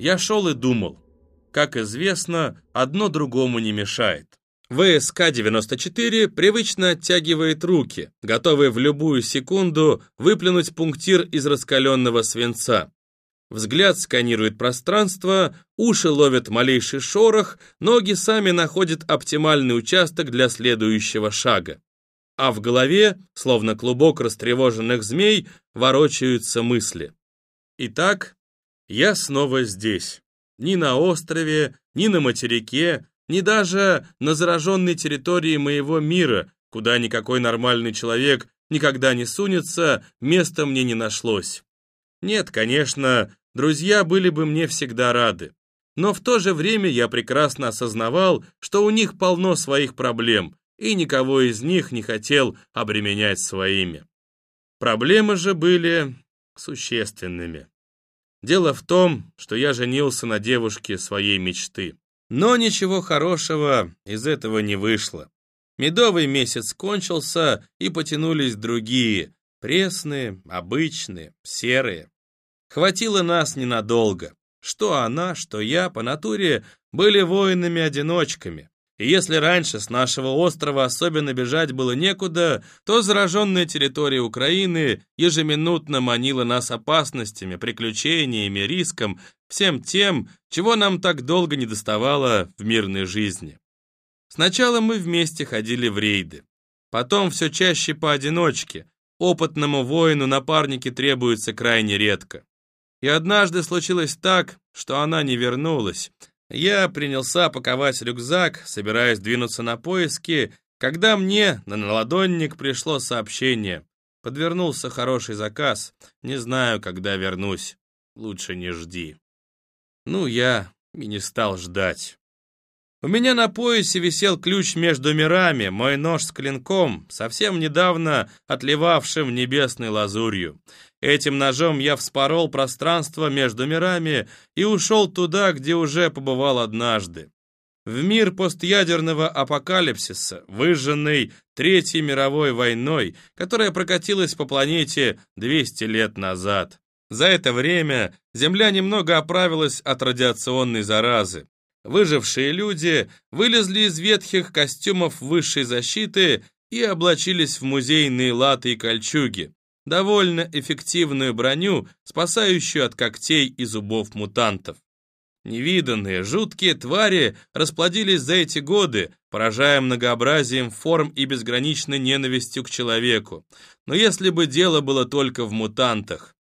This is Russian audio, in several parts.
я шел и думал. Как известно, одно другому не мешает. ВСК-94 привычно оттягивает руки, готовый в любую секунду выплюнуть пунктир из раскаленного свинца. Взгляд сканирует пространство, уши ловят малейший шорох, ноги сами находят оптимальный участок для следующего шага. А в голове, словно клубок растревоженных змей, ворочаются мысли. Итак, я снова здесь. Ни на острове, ни на материке, ни даже на зараженной территории моего мира, куда никакой нормальный человек никогда не сунется, места мне не нашлось. Нет, конечно, друзья были бы мне всегда рады. Но в то же время я прекрасно осознавал, что у них полно своих проблем, и никого из них не хотел обременять своими. Проблемы же были существенными. Дело в том, что я женился на девушке своей мечты. Но ничего хорошего из этого не вышло. Медовый месяц кончился, и потянулись другие, пресные, обычные, серые. Хватило нас ненадолго. Что она, что я по натуре были воинами-одиночками. И если раньше с нашего острова особенно бежать было некуда, то зараженная территория Украины ежеминутно манила нас опасностями, приключениями, риском, всем тем, чего нам так долго не доставало в мирной жизни. Сначала мы вместе ходили в рейды, потом все чаще поодиночке, опытному воину напарники требуются крайне редко. И однажды случилось так, что она не вернулась. Я принялся паковать рюкзак, собираясь двинуться на поиски, когда мне на наладонник пришло сообщение. Подвернулся хороший заказ, не знаю, когда вернусь. Лучше не жди. Ну, я и не стал ждать. У меня на поясе висел ключ между мирами, мой нож с клинком, совсем недавно отливавшим небесной лазурью. Этим ножом я вспорол пространство между мирами и ушел туда, где уже побывал однажды. В мир постъядерного апокалипсиса, выжженный Третьей мировой войной, которая прокатилась по планете 200 лет назад. За это время Земля немного оправилась от радиационной заразы. Выжившие люди вылезли из ветхих костюмов высшей защиты и облачились в музейные латы и кольчуги, довольно эффективную броню, спасающую от когтей и зубов мутантов. Невиданные, жуткие твари расплодились за эти годы, поражая многообразием форм и безграничной ненавистью к человеку. Но если бы дело было только в мутантах.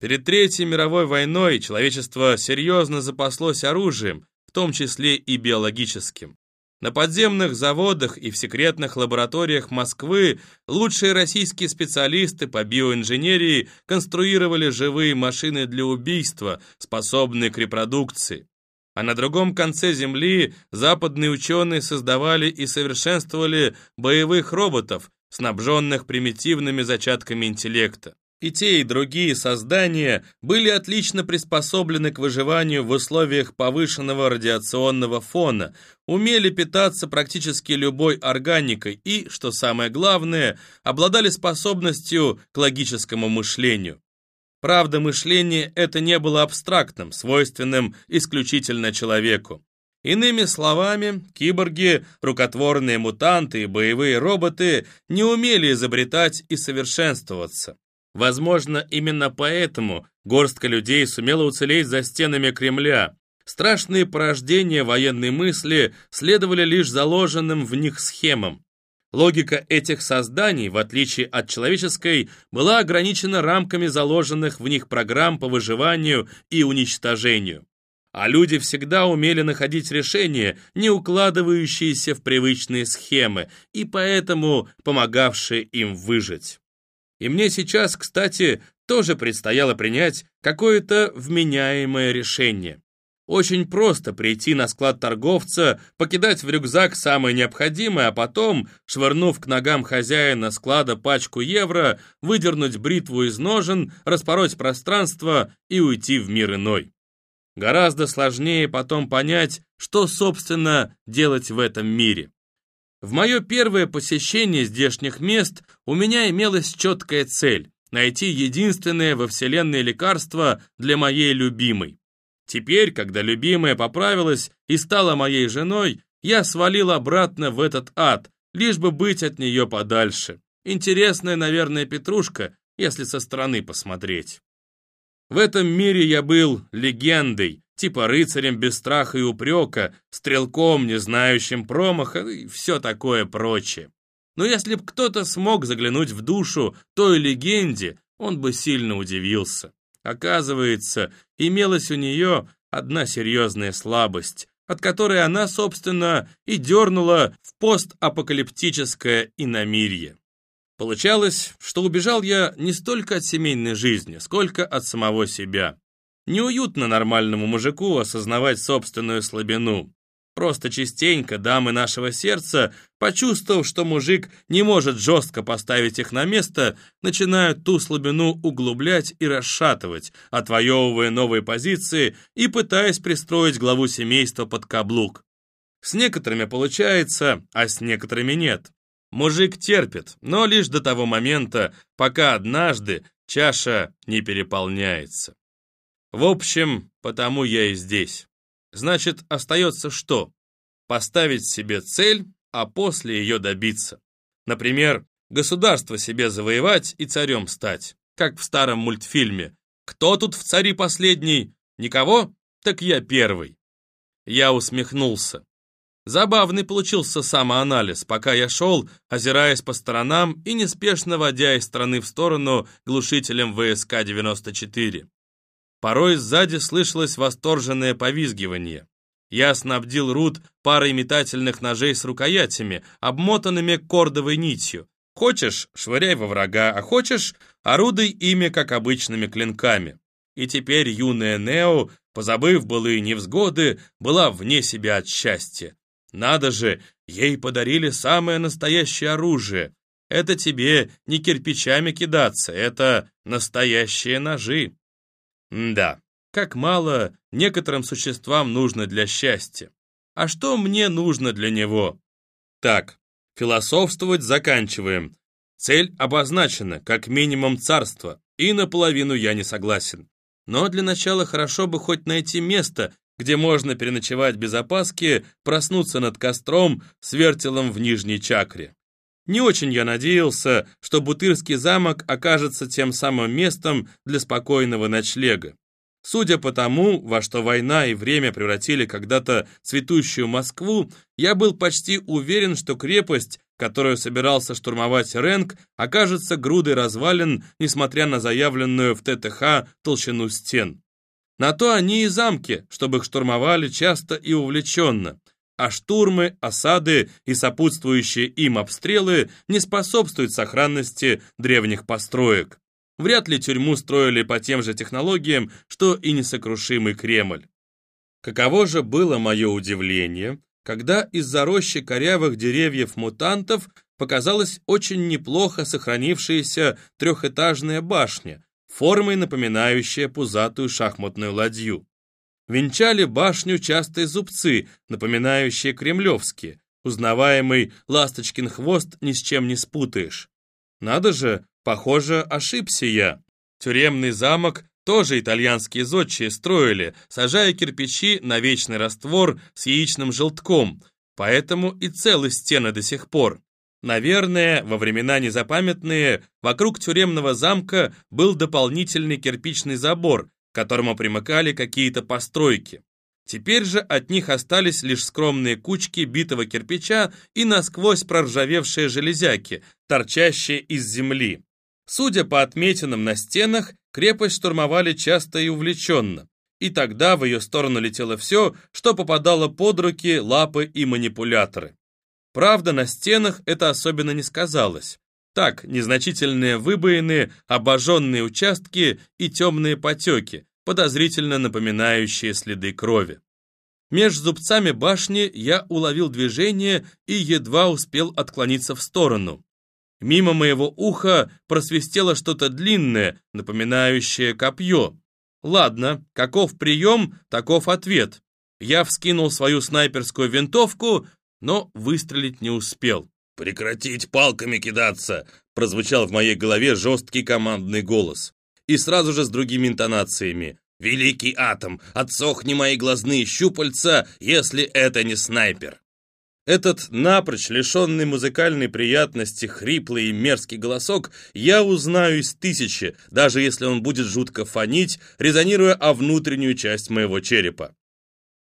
Перед Третьей мировой войной человечество серьезно запаслось оружием, в том числе и биологическим. На подземных заводах и в секретных лабораториях Москвы лучшие российские специалисты по биоинженерии конструировали живые машины для убийства, способные к репродукции. А на другом конце Земли западные ученые создавали и совершенствовали боевых роботов, снабженных примитивными зачатками интеллекта. И те, и другие создания были отлично приспособлены к выживанию в условиях повышенного радиационного фона, умели питаться практически любой органикой и, что самое главное, обладали способностью к логическому мышлению. Правда, мышление это не было абстрактным, свойственным исключительно человеку. Иными словами, киборги, рукотворные мутанты и боевые роботы не умели изобретать и совершенствоваться. Возможно, именно поэтому горстка людей сумела уцелеть за стенами Кремля. Страшные порождения военной мысли следовали лишь заложенным в них схемам. Логика этих созданий, в отличие от человеческой, была ограничена рамками заложенных в них программ по выживанию и уничтожению. А люди всегда умели находить решения, не укладывающиеся в привычные схемы, и поэтому помогавшие им выжить. И мне сейчас, кстати, тоже предстояло принять какое-то вменяемое решение. Очень просто прийти на склад торговца, покидать в рюкзак самое необходимое, а потом, швырнув к ногам хозяина склада пачку евро, выдернуть бритву из ножен, распороть пространство и уйти в мир иной. Гораздо сложнее потом понять, что, собственно, делать в этом мире. В мое первое посещение здешних мест у меня имелась четкая цель – найти единственное во Вселенной лекарство для моей любимой. Теперь, когда любимая поправилась и стала моей женой, я свалил обратно в этот ад, лишь бы быть от нее подальше. Интересная, наверное, петрушка, если со стороны посмотреть. В этом мире я был легендой, типа рыцарем без страха и упрека, стрелком, не знающим промаха и все такое прочее. Но если б кто-то смог заглянуть в душу той легенде, он бы сильно удивился. Оказывается, имелась у нее одна серьезная слабость, от которой она, собственно, и дернула в постапокалиптическое иномирье. Получалось, что убежал я не столько от семейной жизни, сколько от самого себя. Неуютно нормальному мужику осознавать собственную слабину. Просто частенько дамы нашего сердца, почувствовав, что мужик не может жестко поставить их на место, начинают ту слабину углублять и расшатывать, отвоевывая новые позиции и пытаясь пристроить главу семейства под каблук. С некоторыми получается, а с некоторыми нет. Мужик терпит, но лишь до того момента, пока однажды чаша не переполняется. В общем, потому я и здесь. Значит, остается что? Поставить себе цель, а после ее добиться. Например, государство себе завоевать и царем стать, как в старом мультфильме. Кто тут в цари последний? Никого? Так я первый. Я усмехнулся. Забавный получился самоанализ, пока я шел, озираясь по сторонам и неспешно водя из стороны в сторону глушителем ВСК-94. Порой сзади слышалось восторженное повизгивание. Я снабдил Рут парой метательных ножей с рукоятями, обмотанными кордовой нитью. Хочешь, швыряй во врага, а хочешь, орудуй ими, как обычными клинками. И теперь юная Нео, позабыв былые невзгоды, была вне себя от счастья. Надо же, ей подарили самое настоящее оружие. Это тебе не кирпичами кидаться, это настоящие ножи. Да, как мало некоторым существам нужно для счастья. А что мне нужно для него? Так, философствовать заканчиваем. Цель обозначена, как минимум царство, и наполовину я не согласен. Но для начала хорошо бы хоть найти место, где можно переночевать без опаски, проснуться над костром с вертелом в нижней чакре. Не очень я надеялся, что Бутырский замок окажется тем самым местом для спокойного ночлега. Судя по тому, во что война и время превратили когда-то цветущую Москву, я был почти уверен, что крепость, которую собирался штурмовать Ренк, окажется грудой развалин, несмотря на заявленную в ТТХ толщину стен. На то они и замки, чтобы их штурмовали часто и увлеченно а штурмы, осады и сопутствующие им обстрелы не способствуют сохранности древних построек. Вряд ли тюрьму строили по тем же технологиям, что и несокрушимый Кремль. Каково же было мое удивление, когда из-за рощи корявых деревьев-мутантов показалась очень неплохо сохранившаяся трехэтажная башня, формой напоминающая пузатую шахматную ладью. Венчали башню частые зубцы, напоминающие кремлевские. Узнаваемый ласточкин хвост ни с чем не спутаешь. Надо же, похоже, ошибся я. Тюремный замок тоже итальянские зодчие строили, сажая кирпичи на вечный раствор с яичным желтком, поэтому и целы стены до сих пор. Наверное, во времена незапамятные вокруг тюремного замка был дополнительный кирпичный забор, к которому примыкали какие-то постройки. Теперь же от них остались лишь скромные кучки битого кирпича и насквозь проржавевшие железяки, торчащие из земли. Судя по отметинам на стенах, крепость штурмовали часто и увлеченно, и тогда в ее сторону летело все, что попадало под руки, лапы и манипуляторы. Правда, на стенах это особенно не сказалось. Так, незначительные выбоины, обожженные участки и темные потеки, подозрительно напоминающие следы крови. Меж зубцами башни я уловил движение и едва успел отклониться в сторону. Мимо моего уха просвистело что-то длинное, напоминающее копье. Ладно, каков прием, таков ответ. Я вскинул свою снайперскую винтовку, но выстрелить не успел. «Прекратить палками кидаться!» прозвучал в моей голове жесткий командный голос. И сразу же с другими интонациями. Великий атом, отсохни мои глазные щупальца, если это не снайпер. Этот напрочь лишенный музыкальной приятности хриплый и мерзкий голосок я узнаю из тысячи, даже если он будет жутко фонить, резонируя о внутреннюю часть моего черепа.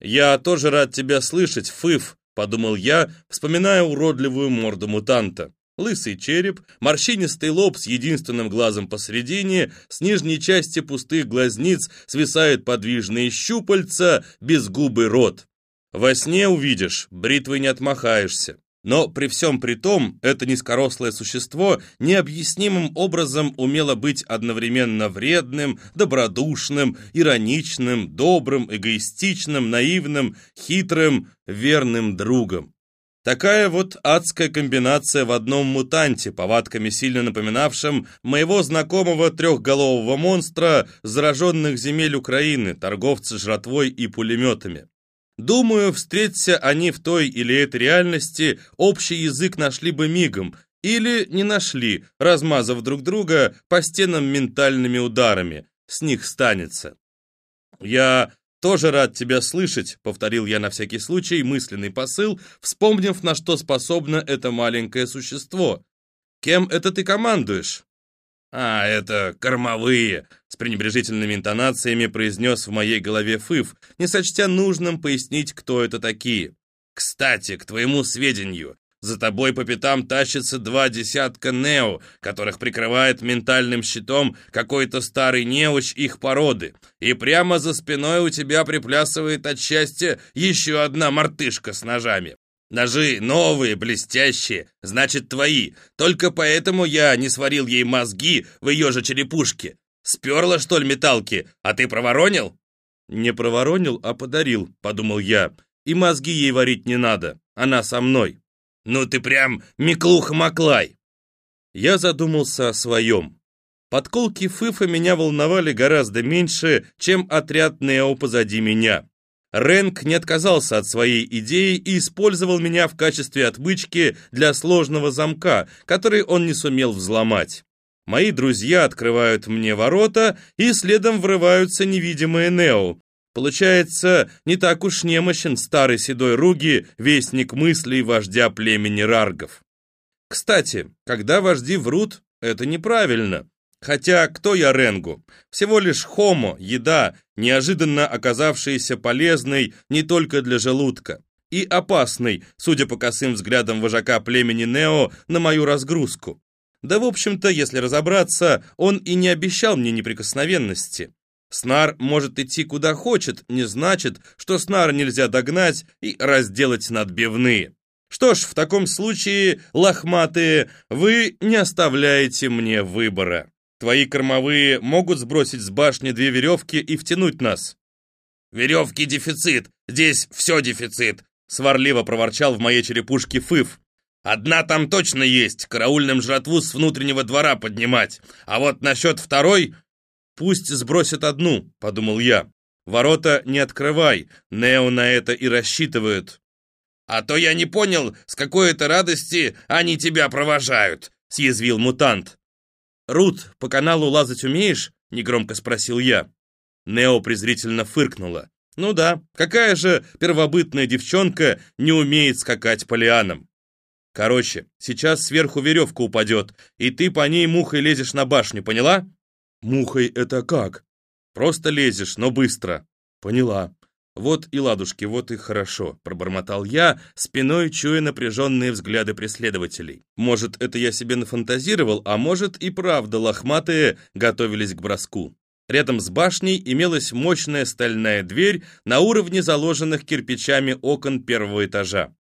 «Я тоже рад тебя слышать, Фыф», — подумал я, вспоминая уродливую морду мутанта. Лысый череп, морщинистый лоб с единственным глазом посередине, с нижней части пустых глазниц свисают подвижные щупальца, безгубый рот. Во сне увидишь, бритвой не отмахаешься. Но при всем при том, это низкорослое существо необъяснимым образом умело быть одновременно вредным, добродушным, ироничным, добрым, эгоистичным, наивным, хитрым, верным другом. Такая вот адская комбинация в одном мутанте, повадками сильно напоминавшем моего знакомого трехголового монстра зараженных земель Украины, торговца жратвой и пулеметами. Думаю, встреться они в той или этой реальности, общий язык нашли бы мигом, или не нашли, размазав друг друга по стенам ментальными ударами. С них станется. «Я тоже рад тебя слышать», — повторил я на всякий случай мысленный посыл, вспомнив, на что способно это маленькое существо. «Кем это ты командуешь?» «А, это кормовые», — с пренебрежительными интонациями произнес в моей голове Фыф, не сочтя нужным пояснить, кто это такие. «Кстати, к твоему сведению, за тобой по пятам тащится два десятка нео, которых прикрывает ментальным щитом какой-то старый неуч их породы, и прямо за спиной у тебя приплясывает от счастья еще одна мартышка с ножами. Ножи новые, блестящие, значит твои. Только поэтому я не сварил ей мозги в ее же черепушке. Сперла, что ли, металки, а ты проворонил?» «Не проворонил, а подарил», — подумал я. «И мозги ей варить не надо. Она со мной». «Ну ты прям Миклуха-Маклай!» Я задумался о своем. Подколки Фыфа меня волновали гораздо меньше, чем отряд Нео позади меня. Рэнк не отказался от своей идеи и использовал меня в качестве отмычки для сложного замка, который он не сумел взломать. Мои друзья открывают мне ворота, и следом врываются невидимые Нео. Получается, не так уж немощен старый седой Руги, вестник мыслей вождя племени Раргов. Кстати, когда вожди врут, это неправильно. Хотя кто я Ренгу? Всего лишь хомо, еда, неожиданно оказавшаяся полезной не только для желудка. И опасной, судя по косым взглядам вожака племени Нео, на мою разгрузку. Да, в общем-то, если разобраться, он и не обещал мне неприкосновенности. Снар может идти куда хочет, не значит, что Снар нельзя догнать и разделать на отбивные. Что ж, в таком случае, лохматые, вы не оставляете мне выбора. Твои кормовые могут сбросить с башни две веревки и втянуть нас». «Веревки дефицит, здесь все дефицит», сварливо проворчал в моей черепушке Фыф. «Одна там точно есть, караульным жратву с внутреннего двора поднимать. А вот насчет второй...» «Пусть сбросят одну», — подумал я. «Ворота не открывай, Нео на это и рассчитывают». «А то я не понял, с какой это радости они тебя провожают», — съязвил мутант. «Рут, по каналу лазать умеешь?» — негромко спросил я. Нео презрительно фыркнула. «Ну да, какая же первобытная девчонка не умеет скакать по лианам?» «Короче, сейчас сверху веревка упадет, и ты по ней мухой лезешь на башню, поняла?» «Мухой это как?» «Просто лезешь, но быстро». «Поняла». «Вот и ладушки, вот и хорошо», — пробормотал я, спиной чуя напряженные взгляды преследователей. Может, это я себе нафантазировал, а может и правда лохматые готовились к броску. Рядом с башней имелась мощная стальная дверь на уровне заложенных кирпичами окон первого этажа.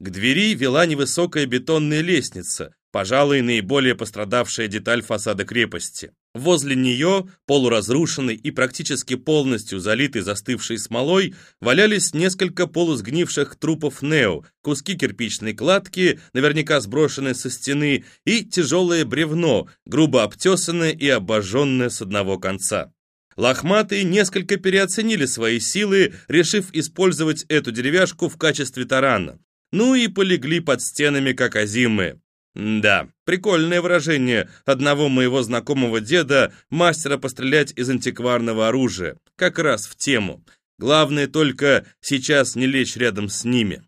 К двери вела невысокая бетонная лестница, пожалуй, наиболее пострадавшая деталь фасада крепости. Возле нее, полуразрушенный и практически полностью залитый застывшей смолой, валялись несколько полусгнивших трупов Нео, куски кирпичной кладки, наверняка сброшенные со стены, и тяжелое бревно, грубо обтесанное и обожженное с одного конца. Лохматые несколько переоценили свои силы, решив использовать эту деревяшку в качестве тарана. Ну и полегли под стенами, как озимые. Да, прикольное выражение одного моего знакомого деда, мастера пострелять из антикварного оружия. Как раз в тему. Главное только сейчас не лечь рядом с ними.